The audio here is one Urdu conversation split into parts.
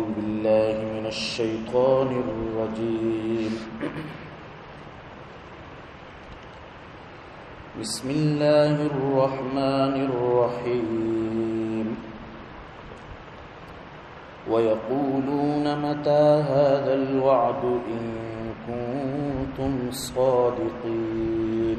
أعوذ بالله من الشيطان الرجيم. بسم الله الرحمن الرحيم. ويقولون متى هذا الوعد إن كنتم صادقين.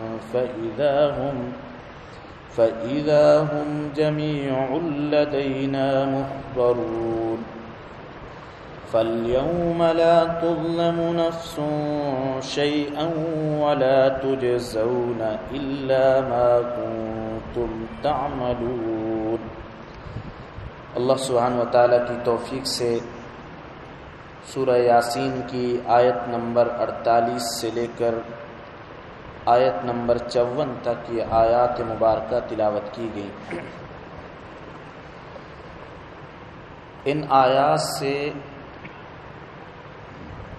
فإذا هم فإذا هم جميع لدينا محضرون فاليوم لا تظلم نفس شيئا ولا تجزون إلا ما كنتم تعملون اللہ سبحانہ و تعالیٰ کی توفیق سے سورہ یاسین کی آیت نمبر اڑتالیس سے لے کر آیت نمبر چون تک یہ آیات مبارکہ تلاوت کی گئی۔ ان آیات سے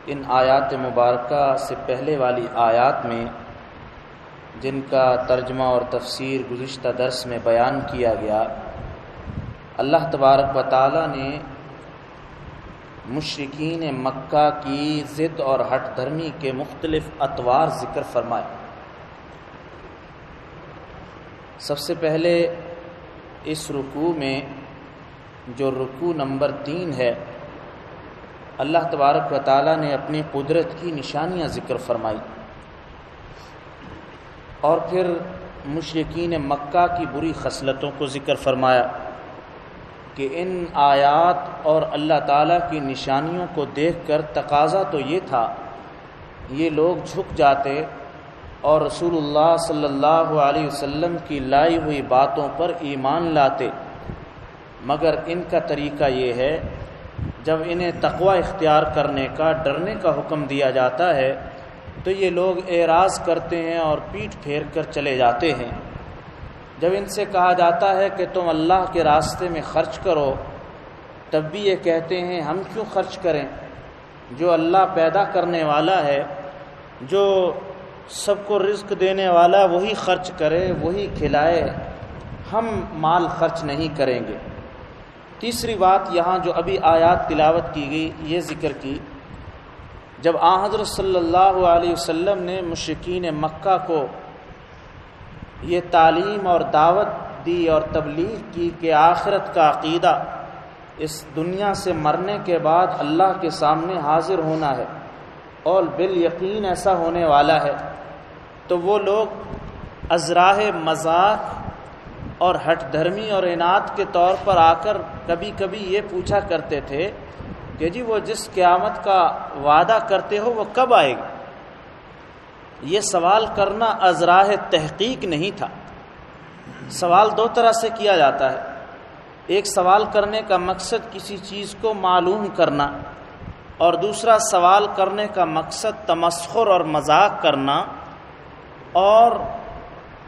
ان آیات مبارکہ سے پہلے والی آیات میں جن کا ترجمہ اور تفسیر گزشتہ درس میں بیان کیا گیا، اللہ تبارک و تعالیٰ نے مشرقین مکہ کی ضد اور ہٹ دھرمی کے مختلف اطوار ذکر فرمائے۔ سب سے پہلے اس رکوع میں جو رکوع نمبر تین ہے، اللہ تبارک و تعالیٰ نے اپنی قدرت کی نشانیاں ذکر فرمائی۔ اور پھر مشرقین مکہ کی بری خصلتوں کو ذکر فرمایا کہ ان آیات اور اللہ تعالیٰ کی نشانیوں کو دیکھ کر تقاضا تو یہ تھا، یہ لوگ جھک جاتے اور رسول اللہ صلی اللہ علیہ وسلم کی لائی ہوئی باتوں پر ایمان لاتے۔ مگر ان کا طریقہ یہ ہے، جب انہیں تقوی اختیار کرنے کا، ڈرنے کا حکم دیا جاتا ہے، تو یہ لوگ اعراض کرتے ہیں اور پیٹ پھیر کر چلے جاتے ہیں۔ جب ان سے کہا جاتا ہے کہ تم اللہ کے راستے میں خرچ کرو، تب بھی یہ کہتے ہیں، ہم کیوں خرچ کریں؟ جو اللہ پیدا کرنے والا ہے، جو سب کو رزق دینے والا وہی خرچ کرے، وہی کھلائے۔ ہم مال خرچ نہیں کریں گے۔ تیسری بات یہاں جو ابھی آیات تلاوت کی گئی، یہ ذکر کی، جب آ حضرت صلی اللہ علیہ وسلم نے مشکین مکہ کو یہ تعلیم اور دعوت دی اور تبلیغ کی کہ آخرت کا عقیدہ اس دنیا سے مرنے کے بعد اللہ کے سامنے حاضر ہونا ہے۔ اور بال یقین ایسا ہونے والا ہے، تو وہ لوگ ازراہ مذاق اور ہٹ دھرمی اور انعت کے طور پر آ کر کبھی کبھی یہ پوچھا کرتے تھے کہ جی وہ جس قیامت کا وعدہ کرتے ہو وہ کب آئے گا؟ یہ سوال کرنا ازراہ تحقیق نہیں تھا۔ سوال دو طرح سے کیا جاتا ہے۔ ایک سوال کرنے کا مقصد کسی چیز کو معلوم کرنا اور دوسرا سوال کرنے کا مقصد تمسخر اور مذاق کرنا اور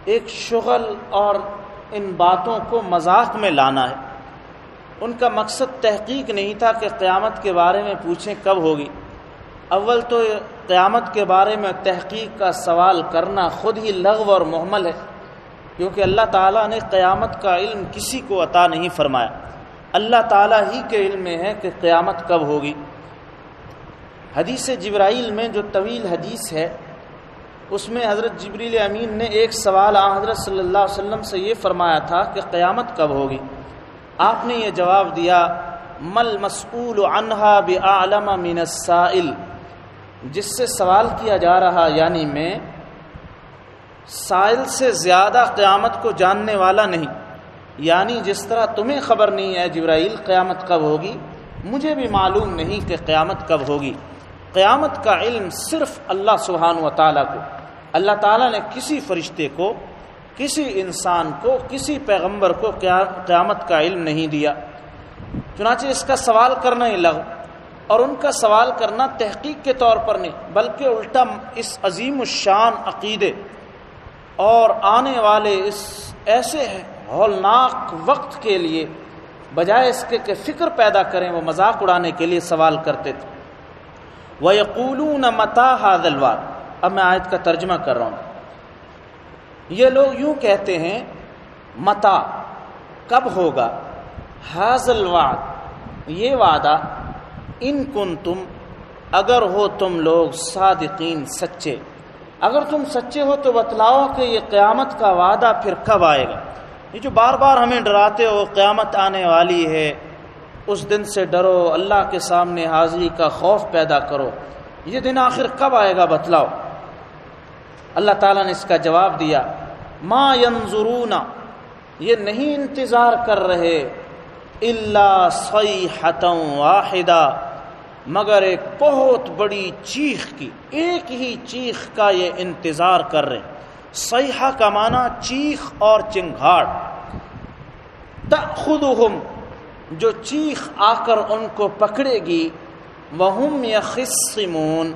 ایک شغل اور ان باتوں کو مذاق میں لانا ہے۔ ان کا مقصد تحقیق نہیں تھا کہ قیامت کے بارے میں پوچھیں کب ہوگی۔ اول تو قیامت کے بارے میں تحقیق کا سوال کرنا خود ہی لغو اور محمل ہے، کیونکہ اللہ تعالیٰ نے قیامت کا علم کسی کو عطا نہیں فرمایا۔ اللہ تعالیٰ ہی کے علم میں ہے کہ قیامت کب ہوگی۔ حدیث جبرائیل میں جو طویل حدیث ہے، اس میں حضرت جبریل امین نے ایک سوال آ حضرت صلی اللہ علیہ وسلم سے یہ فرمایا تھا کہ قیامت کب ہوگی؟ آپ نے یہ جواب دیا، مل مسعول عنہا بعالم من السائل۔ جس سے سوال کیا جا رہا یعنی میں سائل سے زیادہ قیامت کو جاننے والا نہیں۔ یعنی جس طرح تمہیں خبر نہیں ہے جبرائیل قیامت کب ہوگی، مجھے بھی معلوم نہیں کہ قیامت کب ہوگی۔ قیامت کا علم صرف اللہ سبحانہ و تعالیٰ کو۔ اللہ تعالیٰ نے کسی فرشتے کو، کسی انسان کو، کسی پیغمبر کو قیامت کا علم نہیں دیا۔ چنانچہ اس کا سوال کرنا ہی لغ اور ان کا سوال کرنا تحقیق کے طور پر نہیں، بلکہ الٹا اس عظیم الشان عقیدے اور آنے والے اس ایسے ہولناک وقت کے لیے، بجائے اس کے کہ فکر پیدا کریں، وہ مذاق اڑانے کے لیے سوال کرتے تھے۔ وہ یقولون متا حاضلوار اب میں آیت کا ترجمہ کر رہا ہوں۔ یہ لوگ یوں کہتے ہیں متا کب ہوگا؟ حاضل وعد یہ وعدہ، ان کن تم اگر ہو تم لوگ صادقین، سچے۔ اگر تم سچے ہو تو بتلاؤ کہ یہ قیامت کا وعدہ پھر کب آئے گا؟ یہ جو بار بار ہمیں ڈراتے ہو، قیامت آنے والی ہے۔ اس دن سے ڈرو، اللہ کے سامنے حاضری کا خوف پیدا کرو۔ یہ دن آخر کب آئے گا بتلاؤ۔ اللہ تعالیٰ نے اس کا جواب دیا، ما ینظرون، یہ نہیں انتظار کر رہے اللہ سی واحدہ، مگر ایک بہت بڑی چیخ کی، ایک ہی چیخ کا یہ انتظار کر رہے۔ سیاح کا معنی چیخ اور چنگھاڑ۔ تخم جو چیخ آ کر ان کو پکڑے گی وہم یخصمون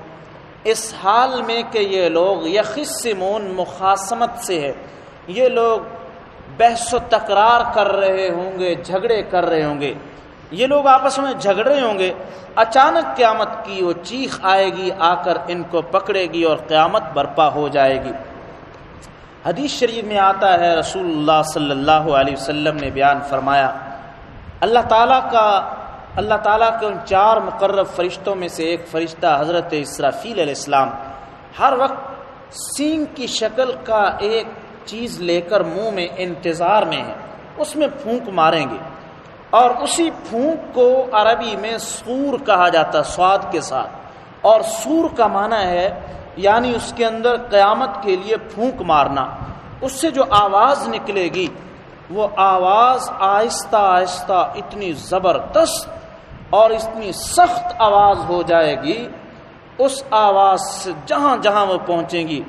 اس حال میں کہ یہ لوگ یخصمون مخاسمت سے ہے یہ لوگ بحث و تکرار کر رہے ہوں گے، جھگڑے کر رہے ہوں گے۔ یہ لوگ آپس میں جھگڑ رہے ہوں گے۔ اچانک قیامت کی وہ چیخ آئے گی، آ کر ان کو پکڑے گی اور قیامت برپا ہو جائے گی۔ حدیث شریف میں آتا ہے، رسول اللہ صلی اللہ علیہ وسلم نے بیان فرمایا اللہ تعالیٰ کا اللہ تعالیٰ کے ان چار مقرر فرشتوں میں سے ایک فرشتہ حضرت اسرافیل علیہ السلام ہر وقت سینگ کی شکل کا ایک چیز لے کر منہ میں انتظار میں ہے۔ اس میں پھونک ماریں گے۔ اور اسی پھونک کو عربی میں سور کہا جاتا سواد کے ساتھ۔ اور سور کا معنی ہے یعنی اس کے اندر قیامت کے لیے پھونک مارنا۔ اس سے جو آواز نکلے گی وہ آواز آہستہ آہستہ اتنی زبردست اور اتنی سخت آواز ہو جائے گی، اس آواز سے جہاں جہاں وہ پہنچیں گی،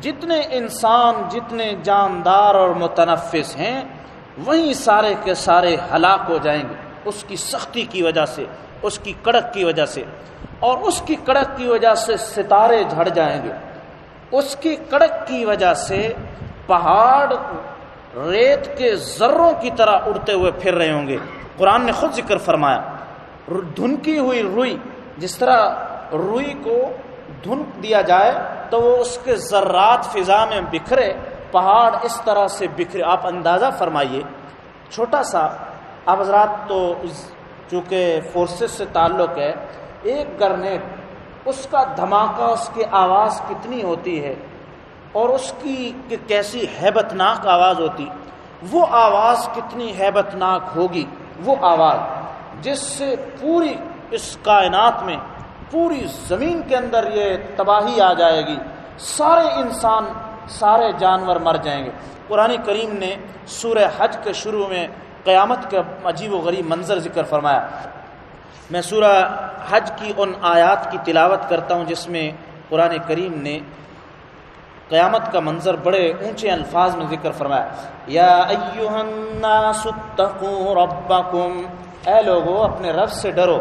جتنے انسان، جتنے جاندار اور متنفس ہیں، وہیں سارے کے سارے ہلاک ہو جائیں گے، اس کی سختی کی وجہ سے، اس کی کڑک کی وجہ سے، اور اس کی کڑک کی وجہ سے ستارے جھڑ جائیں گے۔ اس کی کڑک کی وجہ سے پہاڑ ریت کے ذروں کی طرح اڑتے ہوئے پھر رہے ہوں گے۔ قرآن نے خود ذکر فرمایا دھنکی ہوئی روئی، جس طرح روئی کو دھنک دیا جائے تو وہ اس کے ذرات فضا میں بکھرے، پہاڑ اس طرح سے بکھرے۔ آپ اندازہ فرمائیے، چھوٹا سا، آپ حضرات تو چونکہ فورسز سے تعلق ہے، ایک گرنیٹ، اس کا دھماکہ، اس کی آواز کتنی ہوتی ہے؟ اور اس کی کیسی ہیبت ناک آواز ہوتی، وہ آواز کتنی ہیبت ناک ہوگی، وہ آواز جس سے پوری اس کائنات میں، پوری زمین کے اندر یہ تباہی آ جائے گی۔ سارے انسان، سارے جانور مر جائیں گے۔ قرآن کریم نے سورہ حج کے شروع میں قیامت کا عجیب و غریب منظر ذکر فرمایا۔ میں سورہ حج کی ان آیات کی تلاوت کرتا ہوں جس میں قرآن کریم نے قیامت کا منظر بڑے اونچے الفاظ میں ذکر فرمایا یا ایوہ الناس اتقوا ربکم۔ اے لوگو، اپنے رب سے ڈرو۔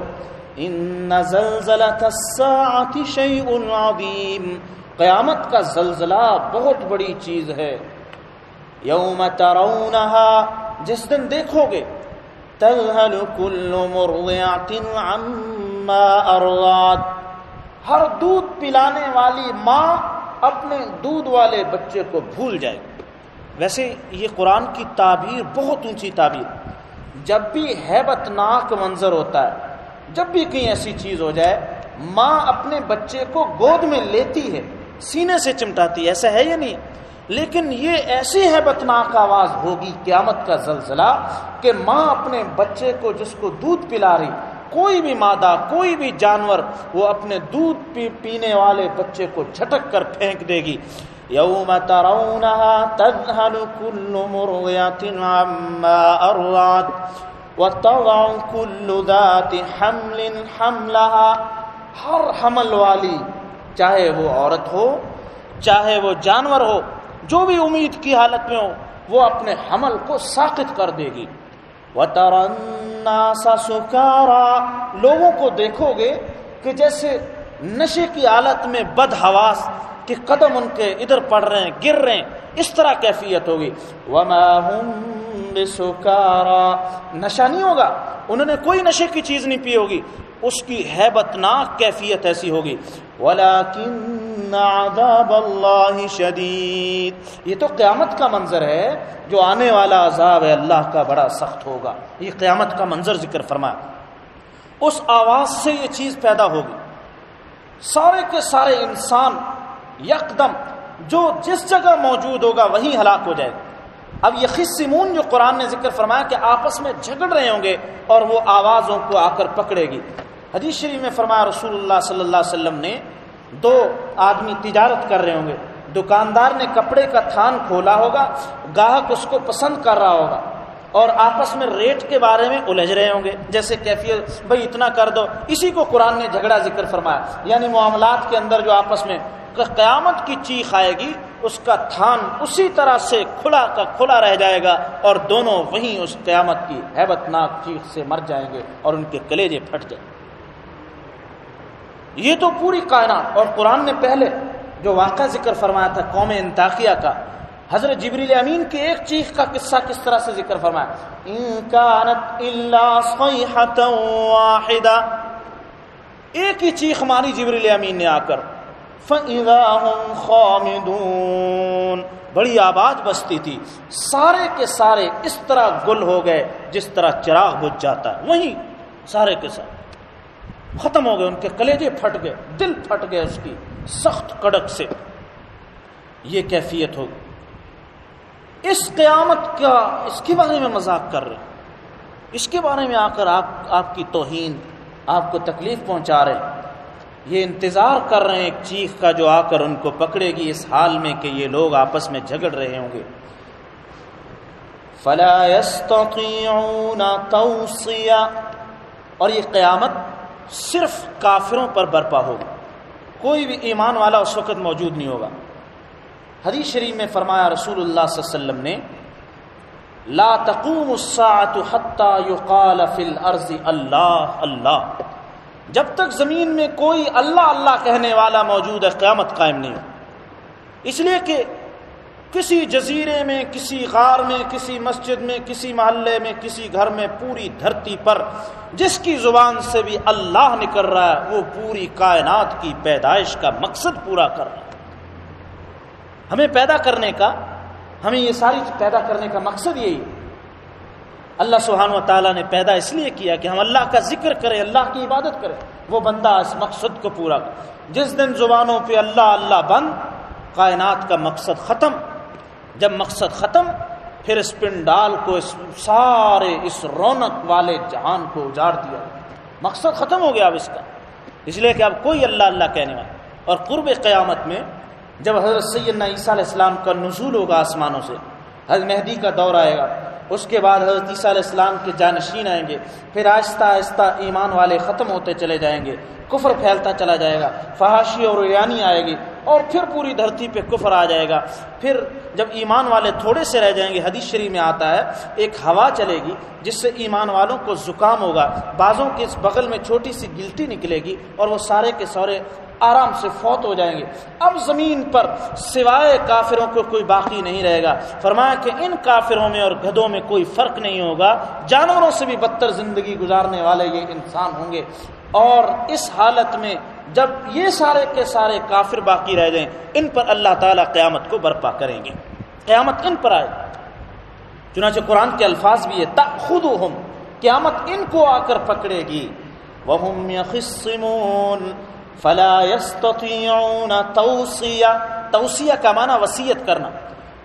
ان زلزلۃ الساعه شیء عظیم۔ قیامت کا زلزلہ بہت بڑی چیز ہے۔ یوم ترونها جس دن دیکھو گے۔ تذهل كل مرضعه عما ارضعت۔ ہر دودھ پلانے والی ماں اپنے دودھ والے بچے کو بھول جائے۔ ویسے یہ قرآن کی تعبیر بہت اونچی تعبیر۔ جب بھی ہیبت ناک منظر ہوتا ہے، جب بھی کہیں ایسی چیز ہو جائے، ماں اپنے بچے کو گود میں لیتی ہے، سینے سے چمٹاتی ایسا ہے یا نہیں؟ لیکن یہ ایسی ہیبت ناک آواز ہوگی قیامت کا زلزلہ کہ ماں اپنے بچے کو جس کو دودھ پلا رہی کوئی بھی مادہ، کوئی بھی جانور وہ اپنے دودھ پی، پینے والے بچے کو جھٹک کر پھینک دے گی۔ یوم ترونها تذهل كل مرضية عما أرضعت وتضع كل ذات حمل حملها ہر حمل والی، چاہے وہ عورت ہو، چاہے وہ جانور ہو، جو بھی امید کی حالت میں ہو، وہ اپنے حمل کو ساقت کر دے گی۔ وہ سا سکارا۔ لوگوں کو دیکھو گے کہ جیسے نشے کی حالت میں بد حواس کہ قدم ان کے ادھر پڑ رہے ہیں، گر رہے ہیں، اس طرح کیفیت ہوگی۔ وما هم بسکارا۔ نشہ نہیں ہوگا۔ انہوں نے کوئی نشے کی چیز نہیں پی ہوگی۔ اس کی حیبت ناک کیفیت ایسی ہوگی۔ ولیکن عذاب اللہ شدید یہ تو قیامت کا منظر ہے، جو آنے والا عذاب ہے، اللہ کا بڑا سخت ہوگا۔ یہ قیامت کا منظر ذکر فرمایا۔ اس آواز سے یہ چیز پیدا ہوگی۔ سارے کے سارے انسان یکدم، جو جس جگہ موجود ہوگا وہیں ہلاک ہو جائے گا۔ اب یہ خصمون جو قرآن نے ذکر فرمایا کہ آپس میں جھگڑ رہے ہوں گے اور وہ آوازوں کو آ کر پکڑے گی۔ حدیث شریف میں فرمایا، رسول اللہ صلی اللہ علیہ وسلم نے دو آدمی تجارت کر رہے ہوں گے۔ دکاندار نے کپڑے کا تھان کھولا ہوگا، گاہک اس کو پسند کر رہا ہوگا اور آپس میں ریٹ کے بارے میں الجھ رہے ہوں گے۔ جیسے کیفیت، بھائی اتنا کر دو۔ اسی کو قرآن نے جھگڑا ذکر فرمایا۔ یعنی معاملات کے اندر جو آپس میں قیامت کی چیخ آئے گی، اس کا تھان اسی طرح سے کھلا کا کھلا رہ جائے گا اور دونوں وہیں اس قیامت کی ہیبت ناک چیخ سے مر جائیں گے اور ان کے کلیجے پھٹ جائیں گے۔ یہ تو پوری کائنات اور قرآن نے پہلے جو واقعہ ذکر فرمایا تھا قوم انتاخیہ کا، حضرت جبریل امین کے ایک چیخ کا قصہ کس طرح سے ذکر فرمایا؟ انکانت واحدہ۔ ایک ہی چیخ ماری جبریل امین نے آ کر، فَإِذَا خَامِدُونَ۔ بڑی آباد بستی تھی۔ سارے کے سارے اس طرح گل ہو گئے جس طرح چراغ بجھ جاتا ہے۔ وہیں سارے کے سارے۔ ختم ہو گئے، ان کے کلیجے پھٹ گئے، دل پھٹ گئے اس کی، سخت کڑک سے۔ یہ کیفیت ہوگی۔ اس قیامت کا، اس کے بارے میں مذاق کر رہے اس کے بارے میں آ کر آپ آپ کی توہین، آپ کو تکلیف پہنچا رہے ہیں۔ یہ انتظار کر رہے ہیں ایک چیخ کا جو آ کر ان کو پکڑے گی اس حال میں کہ یہ لوگ آپس میں جھگڑ رہے ہوں گے۔ فلا يستطيعون اور یہ قیامت صرف کافروں پر برپا ہوگی کوئی بھی ایمان والا اس وقت موجود نہیں ہوگا۔ حدیث شریف میں فرمایا رسول اللہ صلی اللہ علیہ وسلم نے، لا تقوم الساعة حتى يقال في الارض اللہ اللہ۔ جب تک زمین میں کوئی اللہ اللہ کہنے والا موجود ہے، قیامت قائم نہیں ہو۔ اس لیے کہ کسی جزیرے میں، کسی غار میں، کسی مسجد میں، کسی محلے میں، کسی گھر میں پوری دھرتی پر جس کی زبان سے بھی اللہ نکل رہا ہے، وہ پوری کائنات کی پیدائش کا مقصد پورا کر رہا ہے۔ ہمیں پیدا کرنے کا، ہمیں یہ ساری پیدا کرنے کا مقصد یہی اللہ سبحانہ و تعالیٰ نے پیدا اس لیے کیا کہ ہم اللہ کا ذکر کریں، اللہ کی عبادت کریں، وہ بندہ اس مقصد کو پورا کر۔ جس دن زبانوں پہ اللہ اللہ بند، کائنات کا مقصد ختم۔ جب مقصد ختم، پھر اس پنڈال کو اس سارے، اس رونق والے جہان کو اجاڑ دیا۔ مقصد ختم ہو گیا اب اس کا۔ اس لیے کہ اب کوئی اللہ اللہ کہنے والا۔ اور قرب قیامت میں جب حضرت سیدنا عیسیٰ علیہ السلام کا نزول ہوگا آسمانوں سے، حضرت مہدی کا دور آئے گا۔ اس کے بعد حضرت عیسیٰ علیہ السلام کے جانشین آئیں گے۔ پھر آہستہ آہستہ ایمان والے ختم ہوتے چلے جائیں گے۔ کفر پھیلتا چلا جائے گا، فحاشی اور ریانی آئے گی اور پھر پوری دھرتی پہ کفر آ جائے گا۔ پھر جب ایمان والے تھوڑے سے رہ جائیں گے، حدیث شریف میں آتا ہے، ایک ہوا چلے گی جس سے ایمان والوں کو زکام ہوگا بعضوں کے اس بغل میں چھوٹی سی گلٹی نکلے گی اور وہ سارے کے سارے آرام سے فوت ہو جائیں گے۔ اب زمین پر سوائے کافروں کو کوئی باقی نہیں رہے گا۔ فرمایا کہ ان کافروں میں اور گدوں میں کوئی فرق نہیں ہوگا۔ جانوروں سے بھی بدتر زندگی گزارنے والے یہ انسان ہوں گے۔ اور اس حالت میں جب یہ سارے کے سارے کافر باقی رہ جائیں، ان پر اللہ تعالیٰ قیامت کو برپا کریں گے۔ قیامت ان پر آئے۔ چنانچہ قرآن کے الفاظ بھی ہے خود قیامت ان کو آ کر پکڑے گی۔ وہ فلا يستطيعون توصیہ توصیہ کا معنی وسیعت کرنا۔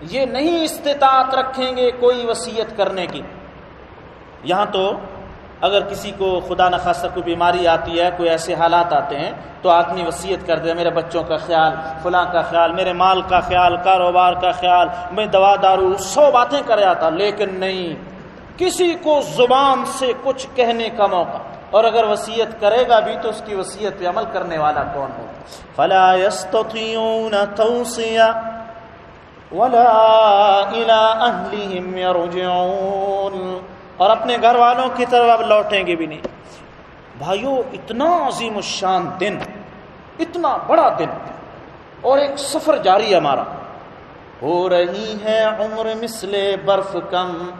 یہ نہیں استطاعت رکھیں گے کوئی وسیعت کرنے کی۔ یہاں تو اگر کسی کو خدا نخواستہ کوئی بیماری آتی ہے، کوئی ایسے حالات آتے ہیں، تو آدمی وصیت کر دے، میرے بچوں کا خیال، فلاں کا خیال، میرے مال کا خیال، کاروبار کا خیال، میں دوا دارو، سو باتیں کر جاتا لیکن نہیں۔ کسی کو زبان سے کچھ کہنے کا موقع۔ اور اگر وصیت کرے گا بھی، تو اس کی وصیت پہ عمل کرنے والا کون ہو فلا يستطيعون توصيه ولا الى اهلهم يرجعون اور اپنے گھر والوں کی طرف اب لوٹیں گے بھی نہیں۔ بھائیو، اتنا عظیم الشان دن، اتنا بڑا دن۔ اور ایک سفر جاری ہمارا۔ ہو رہی ہے عمر مثل برف کم۔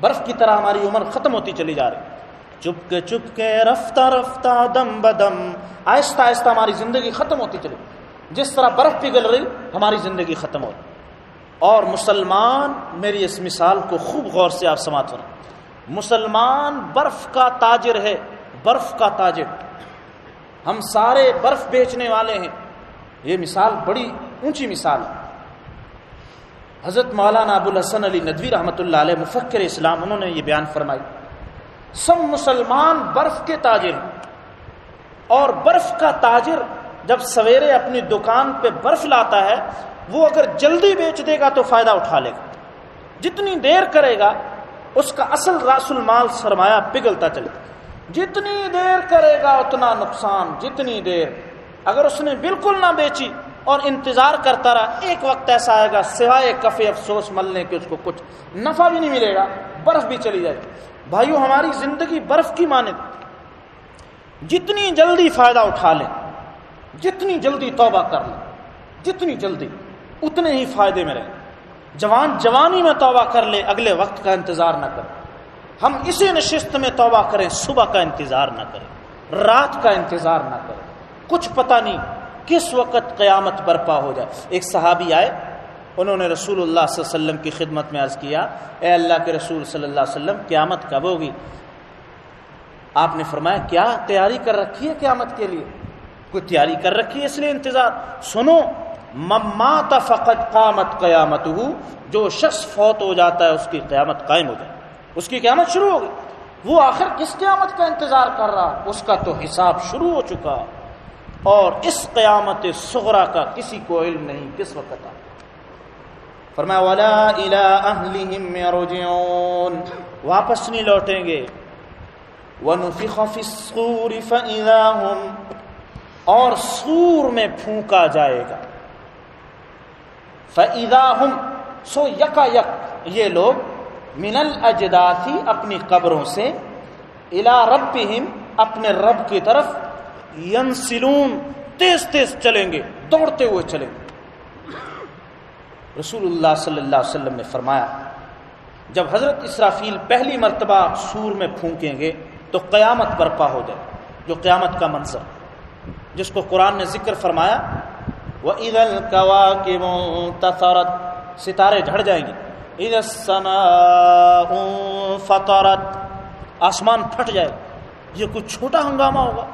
برف کی طرح ہماری عمر ختم ہوتی چلی جا رہی۔ چپ کے چپ کے رفتہ رفتہ، دم بدم۔ آہستہ آہستہ ہماری زندگی ختم ہوتی چلی۔ جس طرح برف پگھل رہی، ہماری زندگی ختم ہو رہی۔ اور مسلمان، میری اس مثال کو خوب غور سے آپ سماعت کریں مسلمان برف کا تاجر ہے، برف کا تاجر۔ ہم سارے برف بیچنے والے ہیں۔ یہ مثال بڑی اونچی مثال ہے۔ حضرت مولانا ابو الحسن علی ندوی رحمۃ اللہ علیہ، مفکر اسلام، انہوں نے یہ بیان فرمائی۔ سب مسلمان برف کے تاجر اور برف کا تاجر جب سویرے اپنی دکان پہ برف لاتا ہے، وہ اگر جلدی بیچ دے گا تو فائدہ اٹھا لے گا۔ جتنی دیر کرے گا اس کا اصل راس المال سرمایہ پگھلتا چلے۔ جتنی دیر کرے گا اتنا نقصان، جتنی دیر۔ اگر اس نے بالکل نہ بیچی اور انتظار کرتا رہا، ایک وقت ایسا آئے گا، سوائے کفے افسوس ملنے کے اس کو کچھ نفع بھی نہیں ملے گا، برف بھی چلی جائے گی۔ بھائیو، ہماری زندگی برف کی مانند جتنی جلدی فائدہ اٹھا لیں جتنی جلدی توبہ کر لیں جتنی جلدی، اتنے ہی فائدے میں رہیں جوان جوانی میں توبہ کر لے، اگلے وقت کا انتظار نہ کریں ہم اسی نشست میں توبہ کریں، صبح کا انتظار نہ کریں، رات کا انتظار نہ کریں۔ کچھ پتہ نہیں کس وقت قیامت برپا ہو جائے۔ ایک صحابی آئے، انہوں نے رسول اللہ صلی اللہ علیہ وسلم کی خدمت میں عرض کیا، اے اللہ کے رسول صلی اللہ علیہ وسلم، قیامت کب ہوگی؟ آپ نے فرمایا، کیا تیاری کر رکھی ہے قیامت کے لیے؟ کوئی تیاری کر رکھی ہے اس لیے انتظار؟ سنو ممات فقط قامت قیامت ہو جو شخص فوت ہو جاتا ہے، اس کی قیامت قائم ہو جائے اس کی قیامت شروع ہو گئی وہ آخر کس قیامت کا انتظار کر رہا؟ اس کا تو حساب شروع ہو چکا۔ اور اس قیامت سغرا کا کسی کو علم نہیں، کس وقت آ فرمایا، ولا الى يرجعون۔ واپس نہیں لوٹیں گے۔ ونفخ في الصور فاذا هم، اور سور میں پھونکا جائے گا۔ فاذا هم سو یکا یک، یہ لوگ من الاجداث اپنی قبروں سے الى ربهم اپنے رب کی طرف ینسلون تیز تیز چلیں گے، دوڑتے ہوئے چلیں گے۔ رسول اللہ صلی اللہ علیہ وسلم نے فرمایا، جب حضرت اسرافیل پہلی مرتبہ سور میں پھونکیں گے، تو قیامت برپا ہو جائے، جو قیامت کا منظر۔ جس کو قرآن نے ذکر فرمایا وہ عید القوا کے ستارے جھڑ جائیں گے۔ عید فطورت آسمان پھٹ جائے۔ یہ کچھ چھوٹا ہنگامہ ہوگا،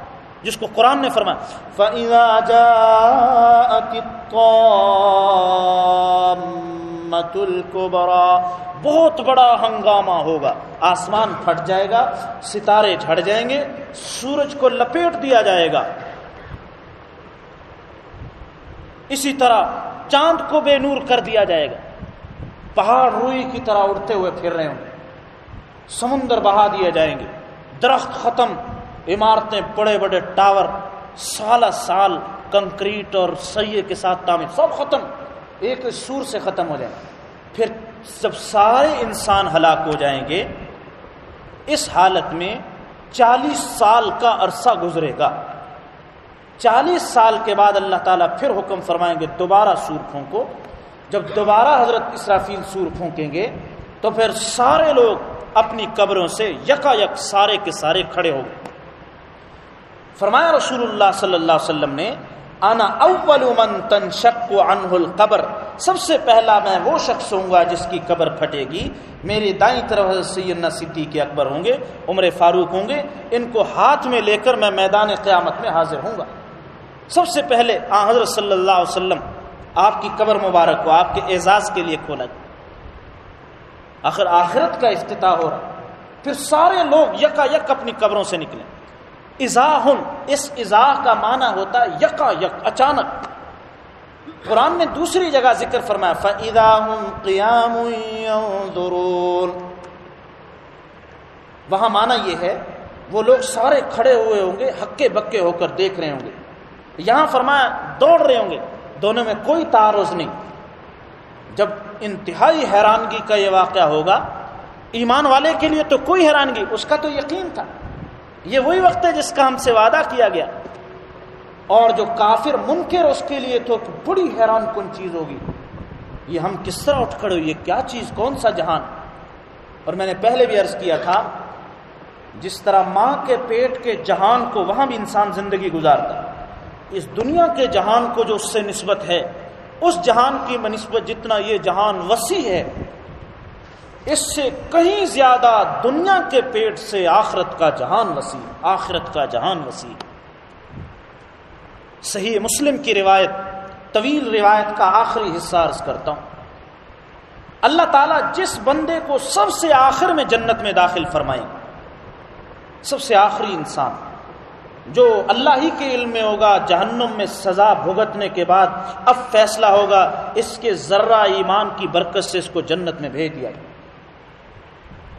جس کو قرآن نے فرمایا۔ فَإِذَا جَاءَتِ الطَّامَّةُ الْكُبْرَى، بہت بڑا ہنگامہ ہوگا۔ آسمان پھٹ جائے گا، ستارے جھڑ جائیں گے، سورج کو لپیٹ دیا جائے گا۔ اسی طرح چاند کو بے نور کر دیا جائے گا۔ پہاڑ روئی کی طرح اڑتے ہوئے پھر رہے ہوں۔ گے سمندر بہا دیے جائیں گے۔ درخت ختم۔ عمارتیں بڑے بڑے ٹاور۔ سالہ سال کنکریٹ اور سیے کے ساتھ تعمیر۔ سب ختم۔ ایک سور سے ختم ہو جائیں۔ پھر جب سارے انسان ہلاک ہو جائیں گے، اس حالت میں چالیس سال کا عرصہ گزرے گا۔ چالیس سال کے بعد اللہ تعالیٰ پھر حکم فرمائیں گے دوبارہ سور پھونکو جب دوبارہ حضرت اسرافیل سور پھونکیں گے، تو پھر سارے لوگ اپنی قبروں سے یکا یک سارے کے سارے کھڑے ہو گئے۔ فرمایا رسول اللہ صلی اللہ علیہ وسلم نے، انا اول من تنشق عنہ القبر سب سے پہلا میں وہ شخص ہوں گا جس کی قبر پھٹے گی۔ میری دائیں طرف حضرت سیدنا صدیق اکبر ہوں گے، عمر فاروق ہوں گے۔ ان کو ہاتھ میں لے کر میں میدان قیامت میں حاضر ہوں گا۔ سب سے پہلے آ، حضرت صلی اللہ علیہ وسلم، آپ کی قبر مبارک کو آپ کے اعزاز کے لیے کھولا آخر آخرت کا افتتاح ہو رہا۔ پھر سارے لوگ یکا یک اپنی قبروں سے نکلیں ازاحن اس ازا کا معنی ہوتا ہے یکا یک، اچانک۔ قرآن نے دوسری جگہ ذکر فرمایا فَإِذَا هُمْ قِيَامٌ يَنظُرُونَ۔ وہاں معنی یہ ہے، وہ لوگ سارے کھڑے ہوئے ہوں گے، ہکے بکے ہو کر دیکھ رہے ہوں گے۔ یہاں فرمایا دوڑ رہے ہوں گے۔ دونوں میں کوئی تعارض نہیں۔ جب انتہائی حیرانگی کا یہ واقعہ ہوگا، ایمان والے کے لیے تو کوئی حیرانگی، اس کا تو یقین تھا۔ یہ وہی وقت ہے جس کا ہم سے وعدہ کیا گیا۔ اور جو کافر منکر اس کے لیے تو بڑی حیران کن چیز ہوگی۔ یہ ہم کس طرح اٹھ کھڑے یہ کیا چیز، کون سا جہان؟ اور میں نے پہلے بھی عرض کیا تھا، جس طرح ماں کے پیٹ کے جہان کو وہاں بھی انسان زندگی گزارتا۔ اس دنیا کے جہان کو جو اس سے نسبت ہے، اس جہان کی بنسبت جتنا یہ جہان وسیع ہے، اس سے کہیں زیادہ دنیا کے پیٹ سے آخرت کا جہان وسیع، آخرت کا جہان وسیع۔ صحیح مسلم کی روایت، طویل روایت کا آخری حصہ عرض کرتا ہوں۔ اللہ تعالیٰ جس بندے کو سب سے آخر میں جنت میں داخل فرمائیں سب سے آخری انسان۔ جو اللہ ہی کے علم میں ہوگا، جہنم میں سزا بھگتنے کے بعد اب فیصلہ ہوگا، اس کے ذرہ ایمان کی برکت سے اس کو جنت میں بھیج دیا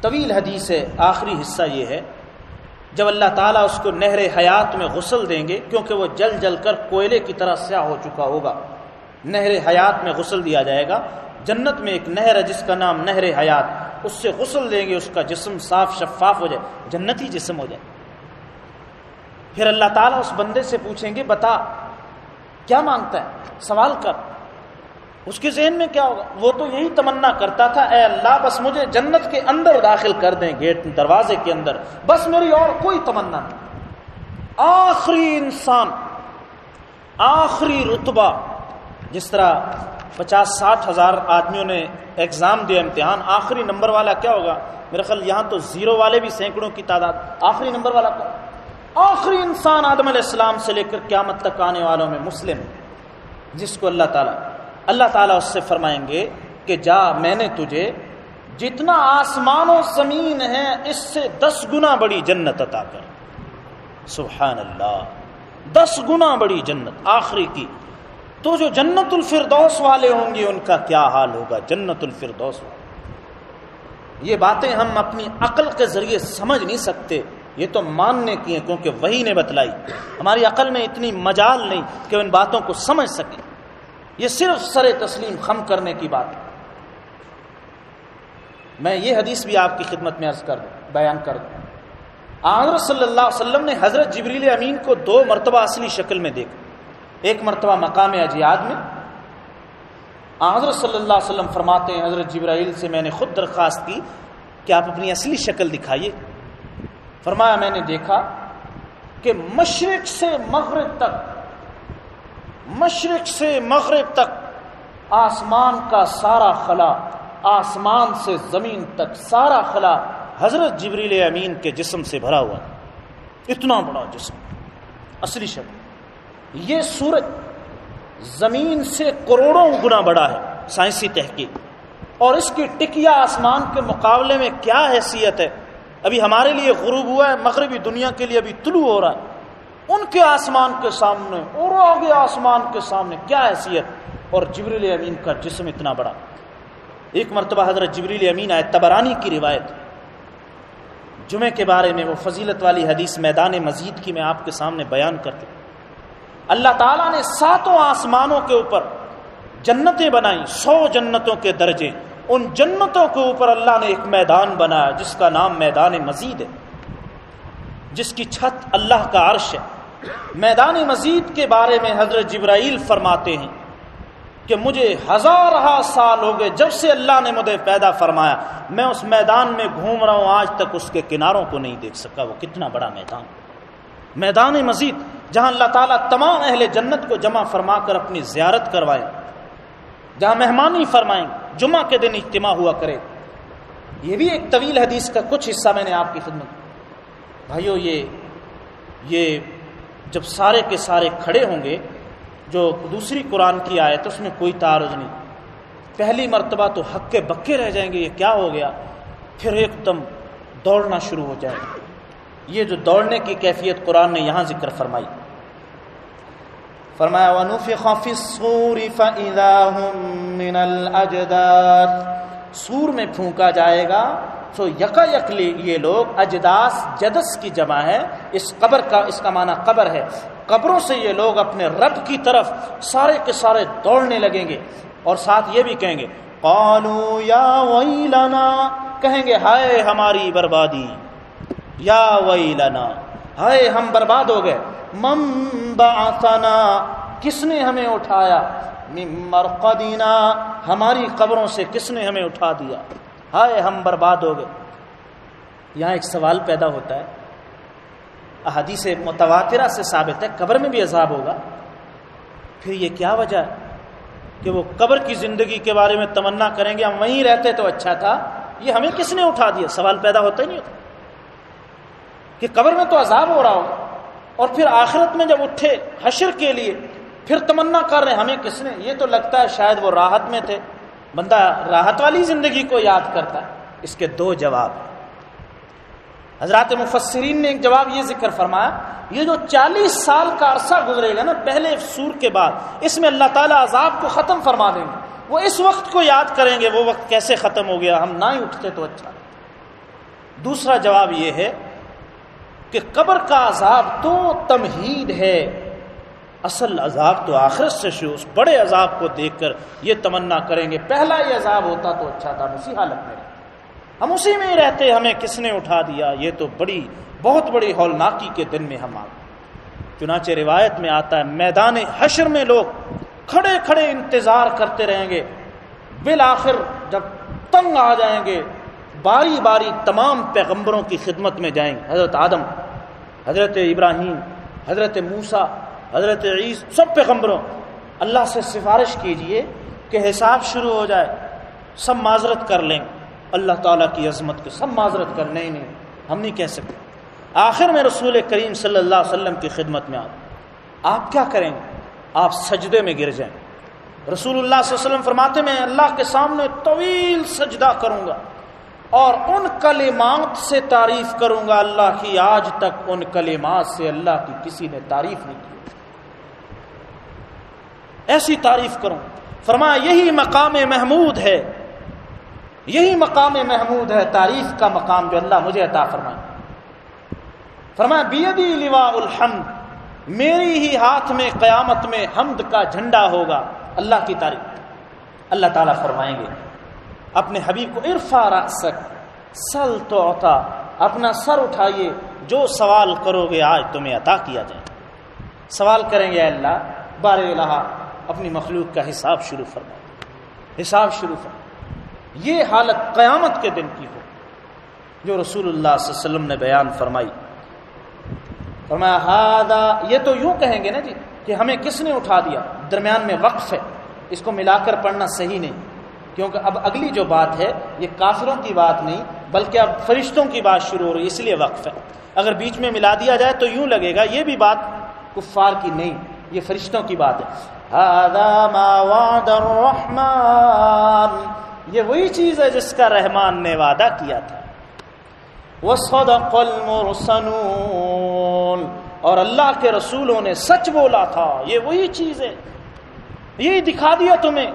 طویل حدیث ہے، آخری حصہ یہ ہے، جب اللہ تعالیٰ اس کو نہر حیات میں غسل دیں گے، کیونکہ وہ جل جل کر کوئلے کی طرح سیاہ ہو چکا ہوگا۔ نہر حیات میں غسل دیا جائے گا۔ جنت میں ایک نہر ہے جس کا نام نہر حیات، اس سے غسل دیں گے، اس کا جسم صاف شفاف ہو جائے، جنتی جسم ہو جائے۔ پھر اللہ تعالیٰ اس بندے سے پوچھیں گے، بتا، کیا مانگتا ہے؟ سوال کر۔ اس کے ذہن میں کیا ہوگا؟ وہ تو یہی تمنا کرتا تھا، اے اللہ، بس مجھے جنت کے اندر داخل کر دیں گیٹ دروازے کے اندر۔ بس میری اور کوئی تمنا نہیں۔ آخری انسان، آخری رتبہ، جس طرح پچاس، ساٹھ ہزار آدمیوں نے ایگزام دیا، امتحان، آخری نمبر والا کیا ہوگا؟ میرا خیال، یہاں تو زیرو والے بھی سینکڑوں کی تعداد۔ آخری نمبر والا کیا آخری انسان آدم علیہ السلام سے لے کر قیامت تک آنے والوں میں مسلم جس کو اللہ تعالیٰ اللہ تعالیٰ اس سے فرمائیں گے کہ جا، میں نے تجھے جتنا آسمان و زمین ہے اس سے دس گنا بڑی جنت عطا کر۔ سبحان اللہ، دس گنا بڑی جنت، آخری کی۔ تو جو جنت الفردوس والے ہوں گے، ان کا کیا حال ہوگا؟ جنت الفردوس والے۔ یہ باتیں ہم اپنی عقل کے ذریعے سمجھ نہیں سکتے۔ یہ تو ماننے کی ہیں کیونکہ وہی نے بتلائی۔ ہماری عقل میں اتنی مجال نہیں کہ ان باتوں کو سمجھ سکیں یہ صرف سر تسلیم خم کرنے کی بات ہے۔ میں یہ حدیث بھی آپ کی خدمت میں عرض کر دوں، بیان کر دوں۔ حضرت صلی اللہ علیہ وسلم نے حضرت جبریل امین کو دو مرتبہ اصلی شکل میں دیکھا۔ ایک مرتبہ مقام اجیاد میں۔ حضرت صلی اللہ علیہ وسلم فرماتے ہیں، حضرت جبرائیل سے میں نے خود درخواست کی کہ آپ اپنی اصلی شکل دکھائیے۔ فرمایا میں نے دیکھا کہ مشرق سے مغرب تک، مشرق سے مغرب تک آسمان کا سارا خلا، آسمان سے زمین تک سارا خلا حضرت جبریل امین کے جسم سے بھرا ہوا اتنا بڑا جسم، اصلی شکل یہ سورج زمین سے کروڑوں گنا بڑا ہے، سائنسی تحقیق۔ اور اس کی ٹکیا آسمان کے مقابلے میں کیا حیثیت ہے؟ ابھی ہمارے لیے غروب ہوا ہے، مغربی دنیا کے لیے ابھی طلوع ہو رہا ہے۔ ان کے آسمان کے سامنے اور آگے آسمان کے سامنے کیا حیثیت؟ اور جبریل امین کا جسم اتنا بڑا۔ ایک مرتبہ حضرت جبریل امین آئے، تبرانی کی روایت۔ جمعے کے بارے میں وہ فضیلت والی حدیث میدان مزید کی میں آپ کے سامنے بیان کر اللہ تعالیٰ نے ساتوں آسمانوں کے اوپر جنتیں بنائیں، سو جنتوں کے درجے۔ ان جنتوں کے اوپر اللہ نے ایک میدان بنایا جس کا نام میدان مزید ہے۔ جس کی چھت اللہ کا عرش ہے۔ میدان مزید کے بارے میں حضرت جبرائیل فرماتے ہیں کہ مجھے ہزارہ سال ہو گئے جب سے اللہ نے مجھے پیدا فرمایا۔ میں اس میدان میں گھوم رہا ہوں، آج تک اس کے کناروں کو نہیں دیکھ سکا۔ وہ کتنا بڑا میدان۔ میدان مزید، جہاں اللہ تعالیٰ تمام اہل جنت کو جمع فرما کر اپنی زیارت کروائیں جہاں مہمانی فرمائیں۔ جمعہ کے دن اجتماع ہوا کرے۔ یہ بھی ایک طویل حدیث کا کچھ حصہ میں نے آپ کی خدمت۔ بھائیو، یہ یہ جب سارے کے سارے کھڑے ہوں گے، جو دوسری قرآن کی آئے تو اس میں کوئی تعارض نہیں۔ پہلی مرتبہ تو حق کے بکے رہ جائیں گے، یہ کیا ہو گیا؟ پھر ایک دم دوڑنا شروع ہو جائے۔ گا یہ جو دوڑنے کی کیفیت قرآن نے یہاں ذکر فرمائی۔ فرمایا، ونفخ فی الصور فاذا هم من الاجداث سور میں پھونکا جائے گا تو یکا یک یہ لوگ اجداس، جدس کی جمع ہے۔ اس قبر کا اس کا معنی قبر ہے۔ قبروں سے یہ لوگ اپنے رب کی طرف سارے کے سارے دوڑنے لگیں گے۔ اور ساتھ یہ بھی کہیں گے، قالوا یا ویلنا۔ کہیں گے، ہائے ہماری بربادی۔ یا ویلنا۔ ہائے ہم برباد ہو گئے۔ مم بعثنا، کس نے ہمیں اٹھایا؟ من ہماری قبروں سے کس نے ہمیں اٹھا دیا؟ ہائے ہم برباد ہو گئے۔ یہاں ایک سوال پیدا ہوتا ہے۔ احادیث متواترہ سے ثابت ہے، قبر میں بھی عذاب ہوگا۔ پھر یہ کیا وجہ ہے؟ کہ وہ قبر کی زندگی کے بارے میں تمنا کریں گے، ہم وہیں رہتے تو اچھا تھا۔ یہ ہمیں کس نے اٹھا دیا؟ سوال پیدا ہوتا ہی نہیں ہوتا۔ کہ قبر میں تو عذاب ہو رہا ہوگا اور پھر آخرت میں جب اٹھے حشر کے لیے پھر تمنا کر رہے ہمیں کس نے؟ یہ تو لگتا ہے شاید وہ راحت میں تھے۔ بندہ راحت والی زندگی کو یاد کرتا ہے۔ اس کے دو جواب ہیں۔ حضرات مفسرین نے ایک جواب یہ ذکر فرمایا، یہ جو چالیس سال کا عرصہ گزرے گا نا، پہلے سور کے بعد، اس میں اللہ تعالیٰ عذاب کو ختم فرما دیں گے۔ وہ اس وقت کو یاد کریں گے، وہ وقت کیسے ختم ہو گیا، ہم نہ ہی اٹھتے تو اچھا۔ دوسرا جواب یہ ہے کہ قبر کا عذاب تو تمہید ہے۔ اصل عذاب تو آخرت سے شروع، اس بڑے عذاب کو دیکھ کر یہ تمنا کریں گے۔ پہلا یہ عذاب ہوتا تو اچھا تھا اسی حالت میں۔ ہم اسی میں ہی رہتے، ہمیں کس نے اٹھا دیا؟ یہ تو بڑی، بہت بڑی ہولناکی کے دن میں ہم آ چنانچہ روایت میں آتا ہے، میدان حشر میں لوگ کھڑے کھڑے انتظار کرتے رہیں گے۔ بالآخر جب تنگ آ جائیں گے باری باری تمام پیغمبروں کی خدمت میں جائیں۔ گے حضرت آدم، حضرت ابراہیم، حضرت موسا حضرت عیس سب پیغمبروں، اللہ سے سفارش کیجیے کہ حساب شروع ہو جائے، سب معذرت کر لیں۔ اللہ تعالیٰ کی عظمت کے سب معذرت کر نہیں نہیں ہم نہیں کہہ سکتے۔ آخر میں رسول کریم صلی اللہ علیہ وسلم کی خدمت میں آپ آپ کیا کریں؟ گے آپ سجدے میں گر جائیں۔ رسول اللہ صلی اللہ علیہ وسلم فرماتے میں اللہ کے سامنے طویل سجدہ کروں گا۔ اور ان کلمات سے تعریف کروں گا اللہ کی آج تک ان کلمات سے اللہ کی کسی نے تعریف نہیں کی۔ ایسی تعریف کروں۔ فرمایا، یہی مقام محمود ہے۔ یہی مقام محمود ہے۔ تعریف کا مقام جو اللہ مجھے عطا فرمائے۔ فرمایا، بیدی لوا الحمد، میری ہی ہاتھ میں قیامت میں حمد کا جھنڈا ہوگا۔ اللہ کی تعریف۔ اللہ تعالیٰ فرمائیں گے۔ اپنے حبیب کو عرفا راسک سل تو عطا اپنا سر اٹھائیے، جو سوال کرو گے آج تمہیں عطا کیا جائے۔ سوال کریں گے اللہ، بار الہ، اپنی مخلوق کا حساب شروع فرما۔ حساب شروع فرما۔ یہ حالت قیامت کے دن کی ہو۔ جو رسول اللہ صلی اللہ علیہ وسلم نے بیان فرمائی۔ فرمایا ہادا یہ تو یوں کہیں گے نا جی کہ ہمیں کس نے اٹھا دیا؟ درمیان میں وقف ہے۔ اس کو ملا کر پڑھنا صحیح نہیں۔ کیونکہ اب اگلی جو بات ہے، یہ کافروں کی بات نہیں، بلکہ اب فرشتوں کی بات شروع ہو رہی ہے، اس لیے وقف ہے۔ اگر بیچ میں ملا دیا جائے تو یوں لگے گا، یہ بھی بات کفار کی نہیں، یہ فرشتوں کی بات ہے۔ ما وعد الرحمن۔ یہ وہی چیز ہے جس کا رحمان نے وعدہ کیا تھا۔ اور اللہ کے رسولوں نے سچ بولا تھا، یہ وہی چیز ہے۔ یہی دکھا دیا تمہیں۔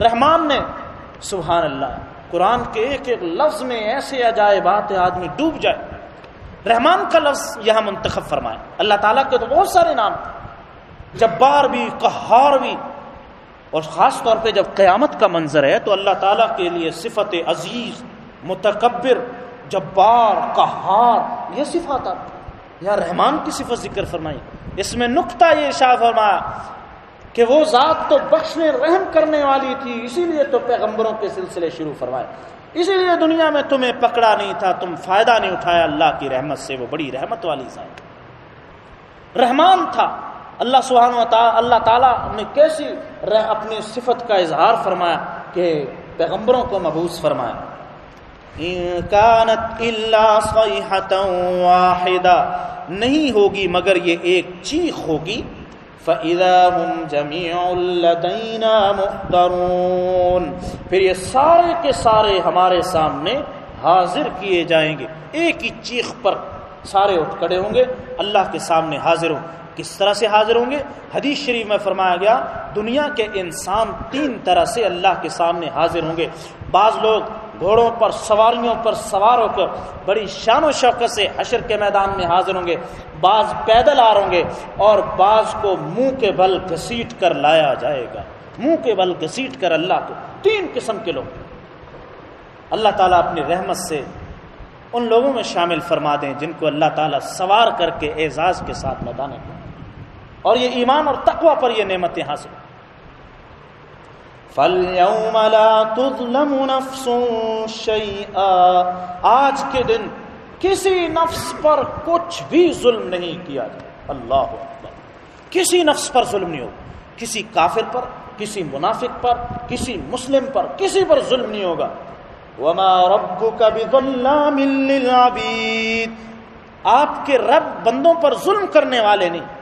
رحمان نے، سبحان اللہ، قرآن کے ایک ایک لفظ میں ایسے عجائبات آدمی ڈوب جائے۔ رحمان کا لفظ یہاں منتخب فرمائے۔ اللہ تعالیٰ کے تو بہت سارے نام تھے۔ جبار بھی، قہار بھی۔ اور خاص طور پہ جب قیامت کا منظر ہے، تو اللہ تعالیٰ کے لیے صفت عزیز، متکبر، جبار، قہار، یہ صفات یا رحمان کی صفت ذکر فرمائی۔ اس میں نقطہ یہ شاہ فرمایا کہ وہ ذات تو بخشنے رحم کرنے والی تھی، اسی لیے تو پیغمبروں کے سلسلے شروع فرمائے۔ اسی لیے دنیا میں تمہیں پکڑا نہیں تھا، تم فائدہ نہیں اٹھایا۔ اللہ کی رحمت سے وہ بڑی رحمت والی ذات۔ رحمان تھا۔ اللہ سبحانہ و تعالی اللہ تعالیٰ نے کیسی اپنی صفت کا اظہار فرمایا کہ پیغمبروں کو مبوس فرمایا۔ کانت اللہ واحدہ، نہیں ہوگی مگر یہ ایک چیخ ہوگی۔ فَإِذَا هُمْ جَمِيعُ الَّذَيْنَا مُحْضَرُونَ۔ پھر یہ سارے کے سارے ہمارے سامنے حاضر کیے جائیں گے۔ ایک ہی چیخ پر سارے اٹھ کھڑے ہوں گے۔ اللہ کے سامنے حاضر ہوں۔ کس طرح سے حاضر ہوں گے؟ حدیث شریف میں فرمایا گیا، دنیا کے انسان تین طرح سے اللہ کے سامنے حاضر ہوں گے۔ بعض لوگ گھوڑوں پر، سواریوں پر سوار ہو کر بڑی شان و شوقت سے حشر کے میدان میں حاضر ہوں گے۔ بعض پیدل آ رہوں گے اور بعض کو منہ کے بل گھسیٹ کر لایا جائے گا۔ منہ کے بل گھسیٹ کر اللہ کو۔ تین قسم کے لوگ اللہ تعالیٰ اپنی رحمت سے ان لوگوں میں شامل فرما دیں جن کو اللہ تعالیٰ سوار کر کے اعزاز کے ساتھ میدان اور یہ ایمان اور تقوی پر یہ نعمتیں حاصل فَالْيَوْمَ لَا تُظْلَمُ نَفْسٌ شَيْئًا۔ آج کے دن کسی نفس پر کچھ بھی ظلم نہیں کیا جائے۔ اللہ اکبر کسی نفس پر ظلم نہیں ہو۔ کسی کافر پر، کسی منافق پر، کسی مسلم پر، کسی پر ظلم نہیں ہوگا۔ وما ربك بظلام للعبید آپ کے رب بندوں پر ظلم کرنے والے نہیں۔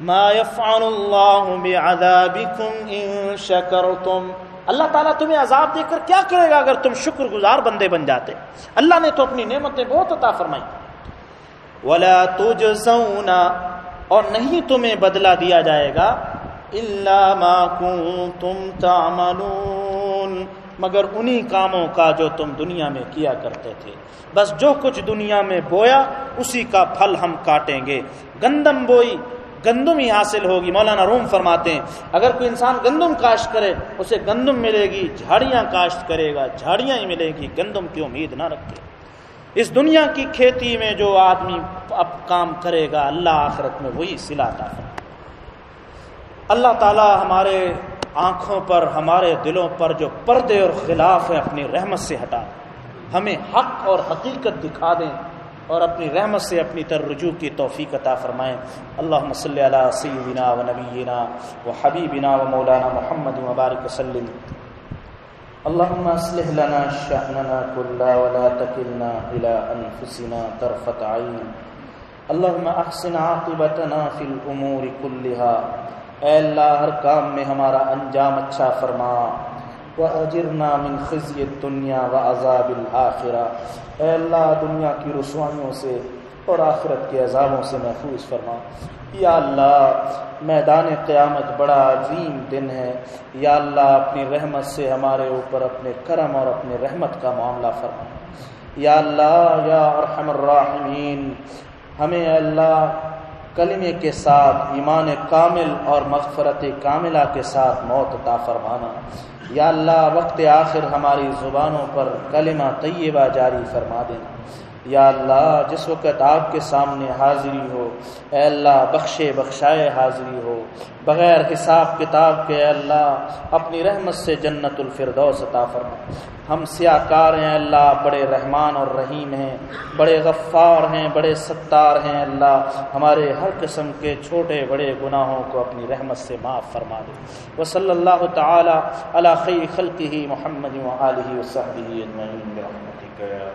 ما يفعل الله بعذابكم ان شكرتم. اللہ تعالیٰ تمہیں عذاب دے کر کیا کرے گا اگر تم شکر گزار بندے بن جاتے؟ اللہ نے تو اپنی نعمتیں بہت عطا فرمائی۔ ولا تجزون اور نہیں تمہیں بدلہ دیا جائے گا الا ما كنتم تعملون۔ مگر انہی کاموں کا جو تم دنیا میں کیا کرتے تھے۔ بس جو کچھ دنیا میں بویا، اسی کا پھل ہم کاٹیں گے۔ گندم بوئی گندم ہی حاصل ہوگی۔ مولانا روم فرماتے ہیں، اگر کوئی انسان گندم کاشت کرے، اسے گندم ملے گی، جھاڑیاں کاشت کرے گا، جھاڑیاں ہی ملے گی، گندم کی امید نہ رکھے۔ اس دنیا کی کھیتی میں جو آدمی اب کام کرے گا، اللہ آخرت میں وہی سلاتا ہے اللہ تعالی ہمارے آنکھوں پر، ہمارے دلوں پر جو پردے اور خلاف ہے اپنی رحمت سے ہٹا۔ ہمیں حق اور حقیقت دکھا دیں۔ اور اپنی رحمت سے اپنی تر رجوع کی توفیق عطا فرمائیں۔ اللہ صلی علی سیدنا و نبینا و حبیبنا و مولانا محمد مبارک وسلم۔ اللهم اصلح لنا شأننا كله ولا تكلنا الى انفسنا طرفة عين اللهم احسن عاقبتنا في الامور كلها اے اللہ، ہر کام میں ہمارا انجام اچھا فرما۔ و اجرنا من خزی دنیا و عذاب الآخرہ اے اللہ، دنیا کی رسوائیوں سے اور آخرت کے عذابوں سے محفوظ فرما۔ یا اللہ، میدان قیامت بڑا عظیم دن ہے۔ یا اللہ، اپنی رحمت سے ہمارے اوپر اپنے کرم اور اپنے رحمت کا معاملہ فرما۔ یا اللہ، یا ارحم الراحمین، ہمیں اللہ کلمے کے ساتھ، ایمان کامل اور مغفرت کاملہ کے ساتھ موت عطا فرمانا۔ یا اللہ، وقت آخر ہماری زبانوں پر کلمہ طیبہ جاری فرما دینا یا اللہ، جس وقت آپ کے سامنے حاضری ہو، اے اللہ، بخشے بخشائے حاضری ہو، بغیر حساب کتاب کے اے اللہ، اپنی رحمت سے جنت الفردوس عطا فرما۔ ہم سیاہ کار ہیں اللہ، بڑے رحمان اور رحیم ہیں، بڑے غفار ہیں، بڑے ستار ہیں اللہ، ہمارے ہر قسم کے چھوٹے بڑے گناہوں کو اپنی رحمت سے معاف فرما دے۔ وہ صلی اللہ تعالیٰ علی خی خلقی محمد و علیہ وصحبہ اجمعین برحمتک یا